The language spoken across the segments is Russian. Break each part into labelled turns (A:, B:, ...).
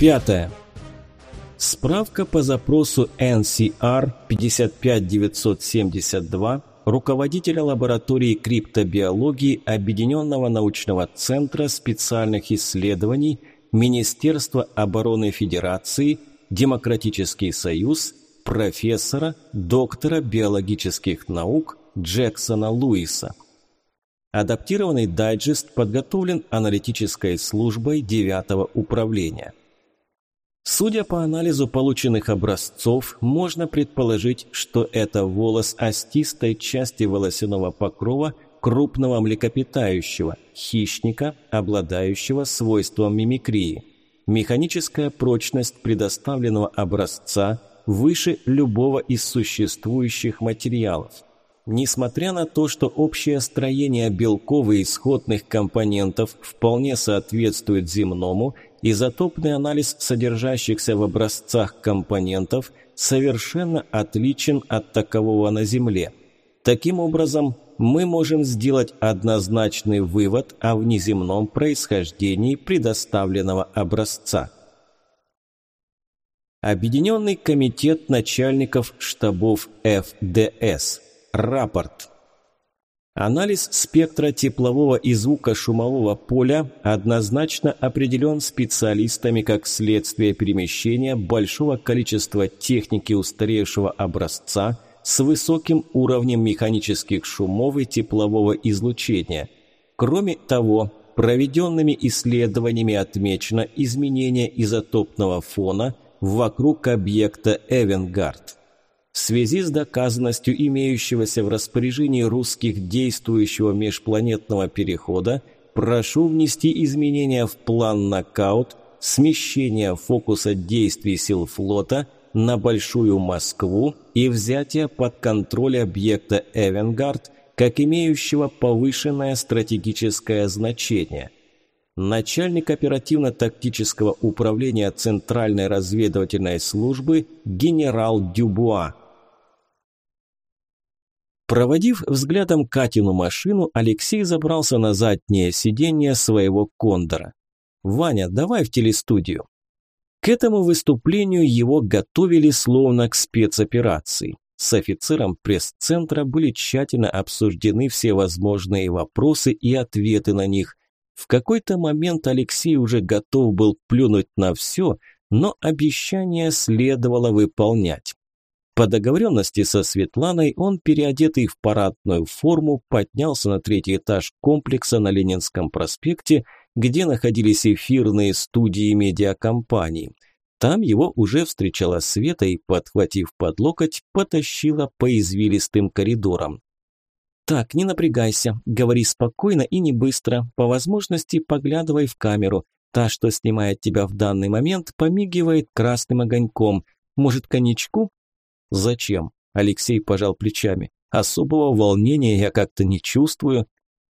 A: Пятое. Справка по запросу NCR 55972 руководителя лаборатории криптобиологии Объединенного научного центра специальных исследований Министерства обороны Федерации, Демократический союз, профессора, доктора биологических наук Джексона Луиса. Адаптированный дайджест подготовлен аналитической службой 9 управления. Судя по анализу полученных образцов, можно предположить, что это волос остистой части волосяного покрова крупного млекопитающего, хищника, обладающего свойством мимикрии. Механическая прочность предоставленного образца выше любого из существующих материалов. Несмотря на то, что общее строение белков и исходных компонентов вполне соответствует земному, изотопный анализ содержащихся в образцах компонентов совершенно отличен от такового на Земле. Таким образом, мы можем сделать однозначный вывод о внеземном происхождении предоставленного образца. Объединенный комитет начальников штабов ФДС – Рапорт. Анализ спектра теплового и звукошумового поля однозначно определен специалистами как следствие перемещения большого количества техники устаревшего образца с высоким уровнем механических шумов и теплового излучения. Кроме того, проведенными исследованиями отмечено изменение изотопного фона вокруг объекта Эвенгард. В связи с доказанностью имеющегося в распоряжении русских действующего межпланетного перехода, прошу внести изменения в план нокаут, смещение фокуса действий сил флота на Большую Москву и взятие под контроль объекта Эвенгард как имеющего повышенное стратегическое значение – начальник оперативно-тактического управления Центральной разведывательной службы генерал Дюбуа. Проводив взглядом Катину машину, Алексей забрался на заднее сиденье своего кондора. «Ваня, давай в телестудию». К этому выступлению его готовили словно к спецоперации. С офицером пресс-центра были тщательно обсуждены все возможные вопросы и ответы на них. В какой-то момент Алексей уже готов был плюнуть на все, но обещание следовало выполнять. По договоренности со Светланой он, переодетый в парадную форму, поднялся на третий этаж комплекса на Ленинском проспекте, где находились эфирные студии медиакомпаний. Там его уже встречала Света и, подхватив под локоть, потащила по извилистым коридорам. «Так, не напрягайся, говори спокойно и не быстро, по возможности поглядывай в камеру. Та, что снимает тебя в данный момент, помигивает красным огоньком. Может, коньячку?» «Зачем?» – Алексей пожал плечами. «Особого волнения я как-то не чувствую».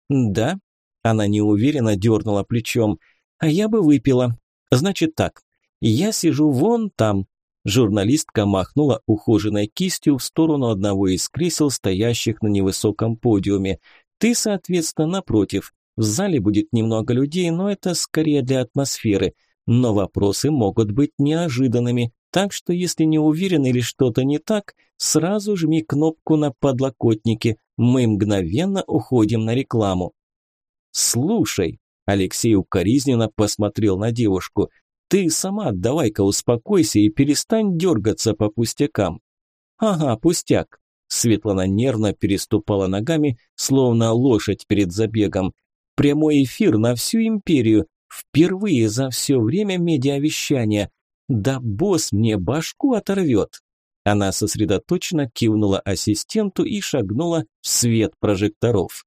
A: «Да?» – она неуверенно дернула плечом. «А я бы выпила. Значит так, я сижу вон там». Журналистка махнула ухоженной кистью в сторону одного из кресел, стоящих на невысоком подиуме. «Ты, соответственно, напротив. В зале будет немного людей, но это скорее для атмосферы. Но вопросы могут быть неожиданными. Так что если не уверен или что-то не так, сразу жми кнопку на подлокотнике. Мы мгновенно уходим на рекламу. Слушай, Алексей укоризненно посмотрел на девушку. Ты сама давай-ка успокойся и перестань дергаться по пустякам. Ага, пустяк. Светлана нервно переступала ногами, словно лошадь перед забегом. Прямой эфир на всю империю. Впервые за все время медиавещания. Да босс мне башку оторвет. Она сосредоточенно кивнула ассистенту и шагнула в свет прожекторов.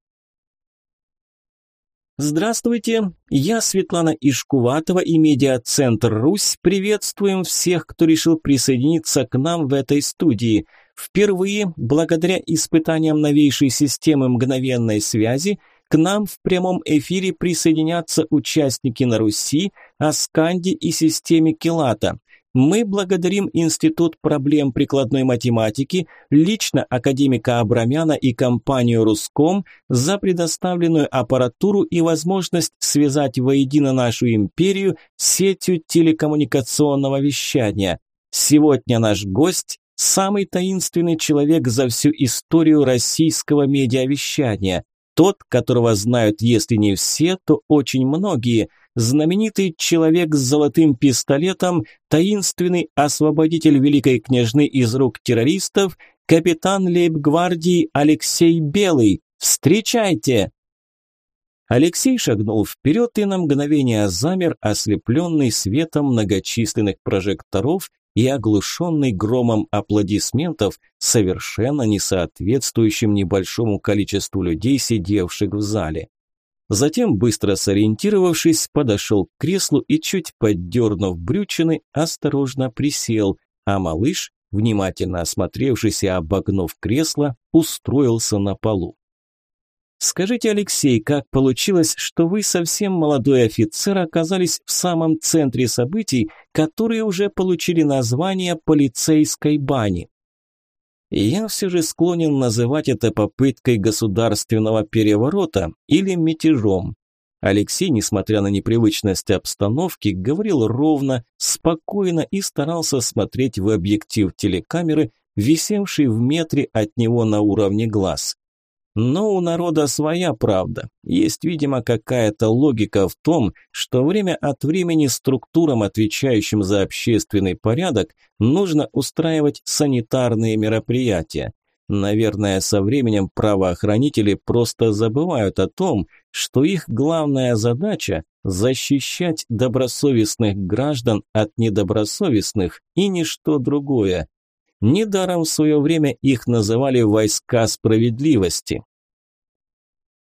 A: Здравствуйте, я Светлана Ишкуватова и Медиацентр «Русь». Приветствуем всех, кто решил присоединиться к нам в этой студии. Впервые, благодаря испытаниям новейшей системы мгновенной связи, к нам в прямом эфире присоединятся участники на Руси, Асканде и системе Килата. Мы благодарим Институт проблем прикладной математики, лично академика Абрамяна и компанию Руском за предоставленную аппаратуру и возможность связать воедино нашу империю с сетью телекоммуникационного вещания. Сегодня наш гость – самый таинственный человек за всю историю российского медиавещания, тот, которого знают, если не все, то очень многие – знаменитый человек с золотым пистолетом, таинственный освободитель великой княжны из рук террористов, капитан лейб-гвардии Алексей Белый. Встречайте! Алексей шагнул вперед и на мгновение замер, ослепленный светом многочисленных прожекторов и оглушенный громом аплодисментов, совершенно не соответствующим небольшому количеству людей, сидевших в зале. Затем, быстро сориентировавшись, подошел к креслу и, чуть поддернув брючины, осторожно присел, а малыш, внимательно осмотревшись и обогнув кресло, устроился на полу. «Скажите, Алексей, как получилось, что вы, совсем молодой офицер, оказались в самом центре событий, которые уже получили название полицейской бани?» Я все же склонен называть это попыткой государственного переворота или мятежом. Алексей, несмотря на непривычность обстановки, говорил ровно, спокойно и старался смотреть в объектив телекамеры, висевший в метре от него на уровне глаз. Но у народа своя правда. Есть, видимо, какая-то логика в том, что время от времени структурам, отвечающим за общественный порядок, нужно устраивать санитарные мероприятия. Наверное, со временем правоохранители просто забывают о том, что их главная задача – защищать добросовестных граждан от недобросовестных и ничто другое. Недаром в свое время их называли «войска справедливости».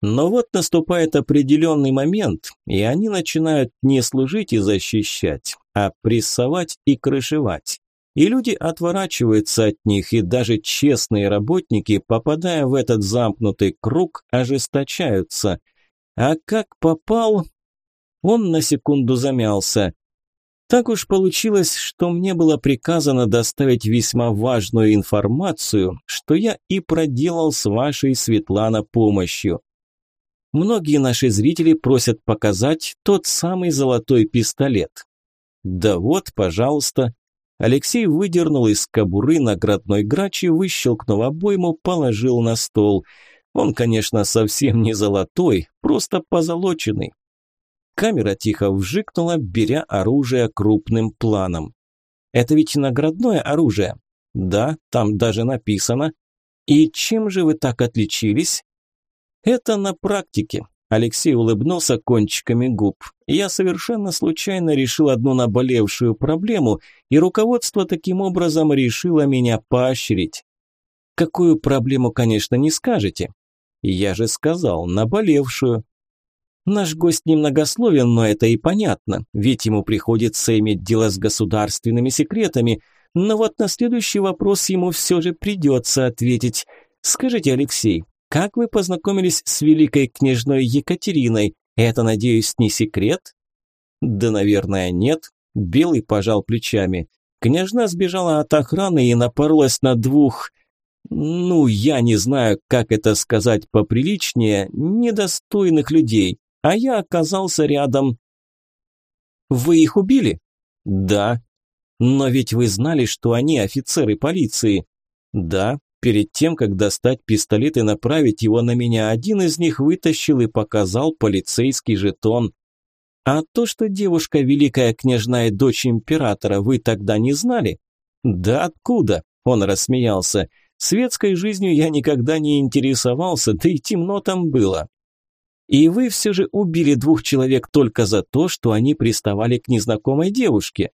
A: Но вот наступает определенный момент, и они начинают не служить и защищать, а прессовать и крышевать. И люди отворачиваются от них, и даже честные работники, попадая в этот замкнутый круг, ожесточаются. А как попал... Он на секунду замялся. Так уж получилось, что мне было приказано доставить весьма важную информацию, что я и проделал с вашей, Светлана, помощью. Многие наши зрители просят показать тот самый золотой пистолет. Да вот, пожалуйста. Алексей выдернул из кобуры наградной грач и, выщелкнув обойму, положил на стол. Он, конечно, совсем не золотой, просто позолоченный. Камера тихо вжикнула, беря оружие крупным планом. «Это ведь наградное оружие?» «Да, там даже написано». «И чем же вы так отличились?» «Это на практике», – Алексей улыбнулся кончиками губ. «Я совершенно случайно решил одну наболевшую проблему, и руководство таким образом решило меня поощрить». «Какую проблему, конечно, не скажете?» «Я же сказал, наболевшую». Наш гость немногословен, но это и понятно, ведь ему приходится иметь дело с государственными секретами. Но вот на следующий вопрос ему все же придется ответить. Скажите, Алексей, как вы познакомились с великой княжной Екатериной? Это, надеюсь, не секрет? Да, наверное, нет. Белый пожал плечами. Княжна сбежала от охраны и напоролась на двух... Ну, я не знаю, как это сказать поприличнее, недостойных людей а я оказался рядом. Вы их убили? Да. Но ведь вы знали, что они офицеры полиции. Да, перед тем, как достать пистолет и направить его на меня, один из них вытащил и показал полицейский жетон. А то, что девушка великая княжна и дочь императора, вы тогда не знали? Да откуда? Он рассмеялся. Светской жизнью я никогда не интересовался, да и темно там было. И вы все же убили двух человек только за то, что они приставали к незнакомой девушке.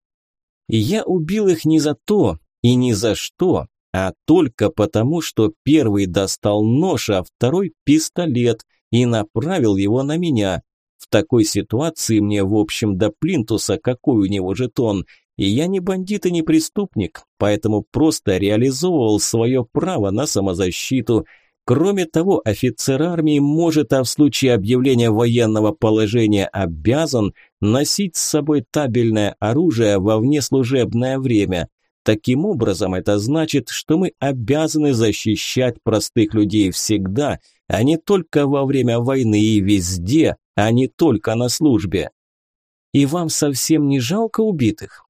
A: И я убил их не за то и не за что, а только потому, что первый достал нож, а второй пистолет и направил его на меня. В такой ситуации мне, в общем, до плинтуса, какой у него жетон. И я не бандит и не преступник, поэтому просто реализовывал свое право на самозащиту – Кроме того, офицер армии может, а в случае объявления военного положения обязан носить с собой табельное оружие во внеслужебное время. Таким образом, это значит, что мы обязаны защищать простых людей всегда, а не только во время войны и везде, а не только на службе. И вам совсем не жалко убитых?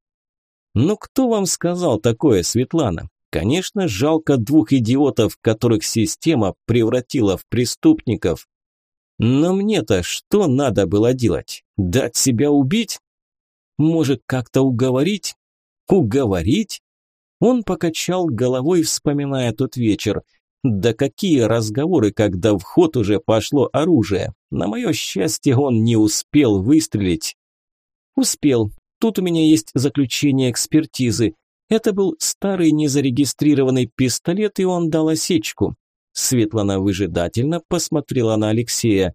A: Ну кто вам сказал такое, Светлана? Конечно, жалко двух идиотов, которых система превратила в преступников. Но мне-то что надо было делать? Дать себя убить? Может, как-то уговорить? Уговорить? Он покачал головой, вспоминая тот вечер. Да какие разговоры, когда в ход уже пошло оружие. На мое счастье, он не успел выстрелить. Успел. Тут у меня есть заключение экспертизы. Это был старый незарегистрированный пистолет, и он дал осечку. Светлана выжидательно посмотрела на Алексея.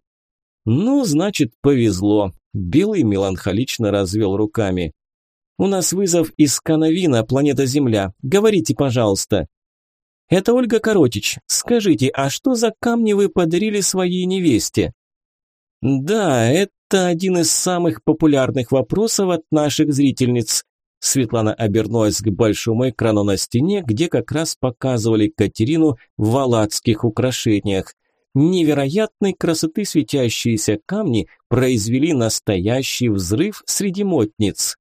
A: «Ну, значит, повезло». Белый меланхолично развел руками. «У нас вызов из Канавина, планета Земля. Говорите, пожалуйста». «Это Ольга Коротич. Скажите, а что за камни вы подарили своей невесте?» «Да, это один из самых популярных вопросов от наших зрительниц. Светлана обернулась к большому экрану на стене, где как раз показывали Катерину в валацких украшениях. Невероятной красоты светящиеся камни произвели настоящий взрыв среди мотниц.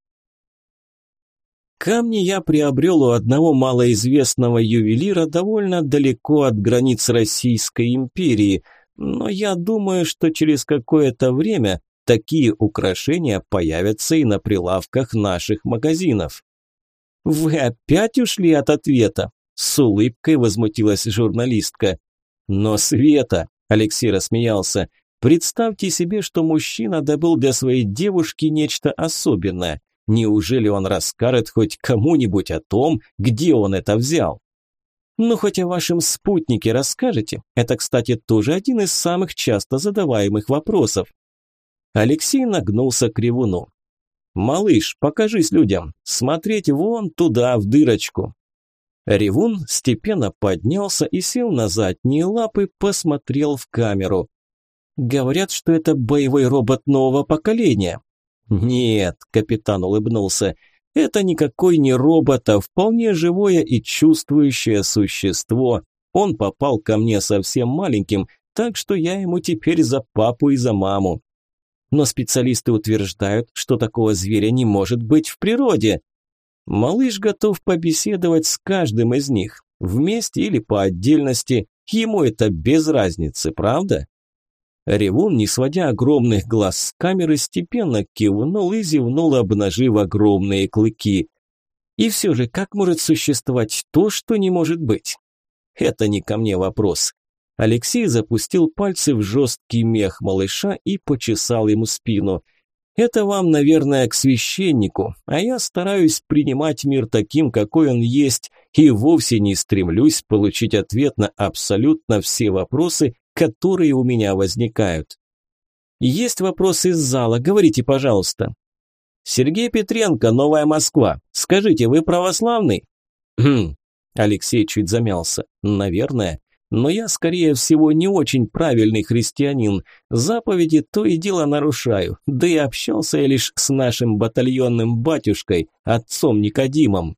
A: Камни я приобрел у одного малоизвестного ювелира довольно далеко от границ Российской империи, но я думаю, что через какое-то время такие украшения появятся и на прилавках наших магазинов. Вы опять ушли от ответа? С улыбкой возмутилась журналистка. Но Света, Алексей рассмеялся, представьте себе, что мужчина добыл для своей девушки нечто особенное. Неужели он расскажет хоть кому-нибудь о том, где он это взял? Ну, хоть о вашем спутнике расскажете. Это, кстати, тоже один из самых часто задаваемых вопросов. Алексей нагнулся к ревуну. «Малыш, покажись людям. Смотреть вон туда, в дырочку». Ревун степенно поднялся и сел на задние лапы, посмотрел в камеру. «Говорят, что это боевой робот нового поколения». «Нет», – капитан улыбнулся, – «это никакой не робот, а вполне живое и чувствующее существо. Он попал ко мне совсем маленьким, так что я ему теперь за папу и за маму но специалисты утверждают, что такого зверя не может быть в природе. Малыш готов побеседовать с каждым из них, вместе или по отдельности, ему это без разницы, правда? Ревун, не сводя огромных глаз с камеры, степенно кивнул и зевнул, обнажив огромные клыки. И все же, как может существовать то, что не может быть? Это не ко мне вопрос. Алексей запустил пальцы в жесткий мех малыша и почесал ему спину. «Это вам, наверное, к священнику, а я стараюсь принимать мир таким, какой он есть, и вовсе не стремлюсь получить ответ на абсолютно все вопросы, которые у меня возникают. Есть вопрос из зала, говорите, пожалуйста. Сергей Петренко, Новая Москва. Скажите, вы православный? Хм. Алексей чуть замялся. Наверное. Но я, скорее всего, не очень правильный христианин. Заповеди то и дело нарушаю, да и общался я лишь с нашим батальонным батюшкой, отцом Никодимом.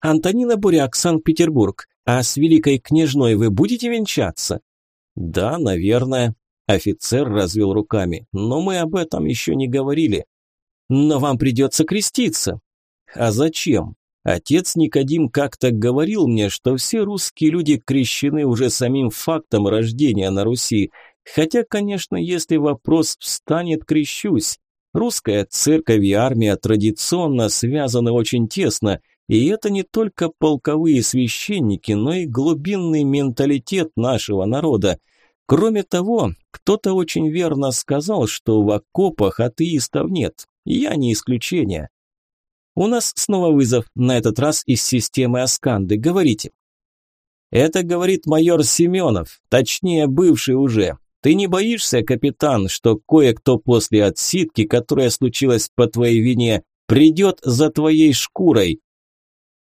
A: Антонина Буряк, Санкт-Петербург. А с великой княжной вы будете венчаться? Да, наверное. Офицер развел руками. Но мы об этом еще не говорили. Но вам придется креститься. А зачем? Отец Никодим как-то говорил мне, что все русские люди крещены уже самим фактом рождения на Руси. Хотя, конечно, если вопрос встанет, крещусь. Русская церковь и армия традиционно связаны очень тесно, и это не только полковые священники, но и глубинный менталитет нашего народа. Кроме того, кто-то очень верно сказал, что в окопах атеистов нет. Я не исключение. У нас снова вызов, на этот раз из системы Асканды. Говорите. Это говорит майор Семенов, точнее, бывший уже. Ты не боишься, капитан, что кое-кто после отсидки, которая случилась по твоей вине, придет за твоей шкурой?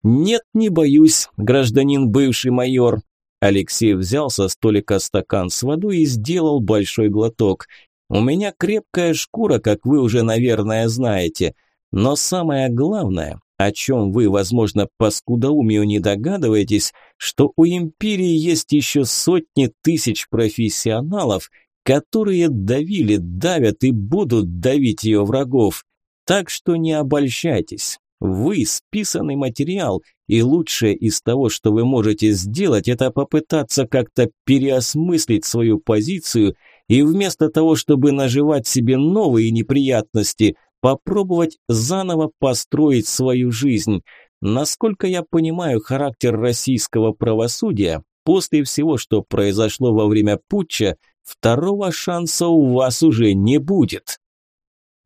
A: Нет, не боюсь, гражданин бывший майор. Алексей взял со столика стакан с водой и сделал большой глоток. У меня крепкая шкура, как вы уже, наверное, знаете. Но самое главное, о чем вы, возможно, по скудоумию не догадываетесь, что у империи есть еще сотни тысяч профессионалов, которые давили, давят и будут давить ее врагов. Так что не обольщайтесь. Вы – списанный материал, и лучшее из того, что вы можете сделать, это попытаться как-то переосмыслить свою позицию и вместо того, чтобы наживать себе новые неприятности, попробовать заново построить свою жизнь. Насколько я понимаю характер российского правосудия, после всего, что произошло во время путча, второго шанса у вас уже не будет.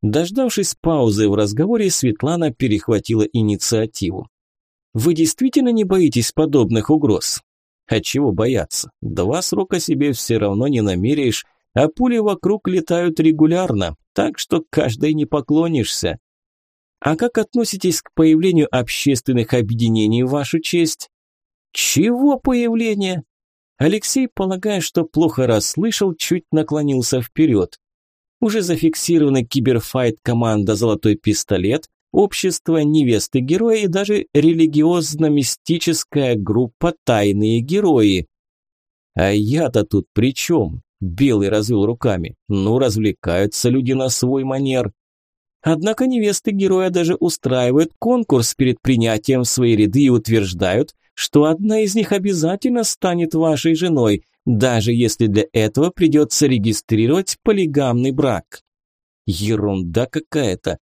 A: Дождавшись паузы в разговоре, Светлана перехватила инициативу. «Вы действительно не боитесь подобных угроз?» «А чего бояться? Два срока себе все равно не намеряешь, а пули вокруг летают регулярно, так что каждой не поклонишься». «А как относитесь к появлению общественных объединений вашу честь?» «Чего появление?» Алексей, полагая, что плохо расслышал, чуть наклонился вперед уже зафиксированы киберфайт команда «Золотой пистолет», общество невесты героя и даже религиозно-мистическая группа «Тайные герои». А я-то тут при чем? Белый развел руками. Ну, развлекаются люди на свой манер. Однако невесты героя даже устраивают конкурс перед принятием в свои ряды и утверждают, что одна из них обязательно станет вашей женой, даже если для этого придется регистрировать полигамный брак. Ерунда какая-то.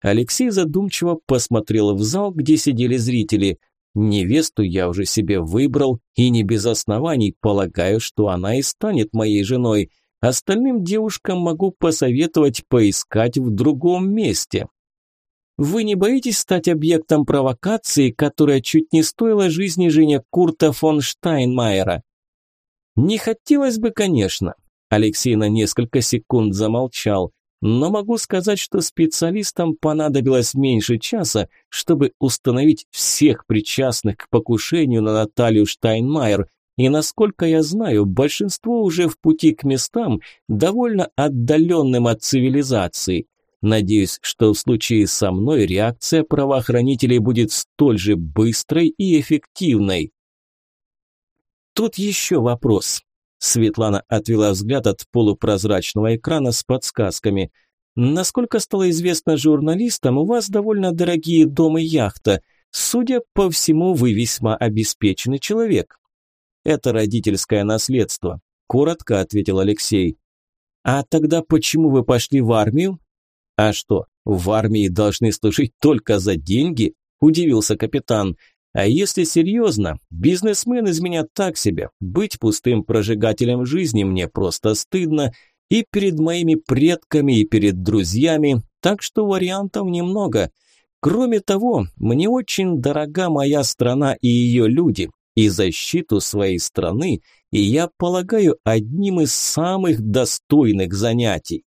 A: Алексей задумчиво посмотрел в зал, где сидели зрители. Невесту я уже себе выбрал, и не без оснований полагаю, что она и станет моей женой. Остальным девушкам могу посоветовать поискать в другом месте. Вы не боитесь стать объектом провокации, которая чуть не стоила жизни жене Курта фон Штайнмайера? Не хотелось бы, конечно. Алексей на несколько секунд замолчал, но могу сказать, что специалистам понадобилось меньше часа, чтобы установить всех причастных к покушению на Наталью Штайнмайер, и насколько я знаю, большинство уже в пути к местам, довольно отдаленным от цивилизации. Надеюсь, что в случае со мной реакция правоохранителей будет столь же быстрой и эффективной. Тут еще вопрос. Светлана отвела взгляд от полупрозрачного экрана с подсказками. Насколько стало известно журналистам, у вас довольно дорогие дом и яхта. Судя по всему, вы весьма обеспеченный человек. Это родительское наследство, коротко ответил Алексей. А тогда почему вы пошли в армию? А что, в армии должны служить только за деньги? Удивился капитан. А если серьезно, бизнесмен из меня так себе. Быть пустым прожигателем жизни мне просто стыдно. И перед моими предками, и перед друзьями. Так что вариантов немного. Кроме того, мне очень дорога моя страна и ее люди. И защиту своей страны, и я полагаю, одним из самых достойных занятий.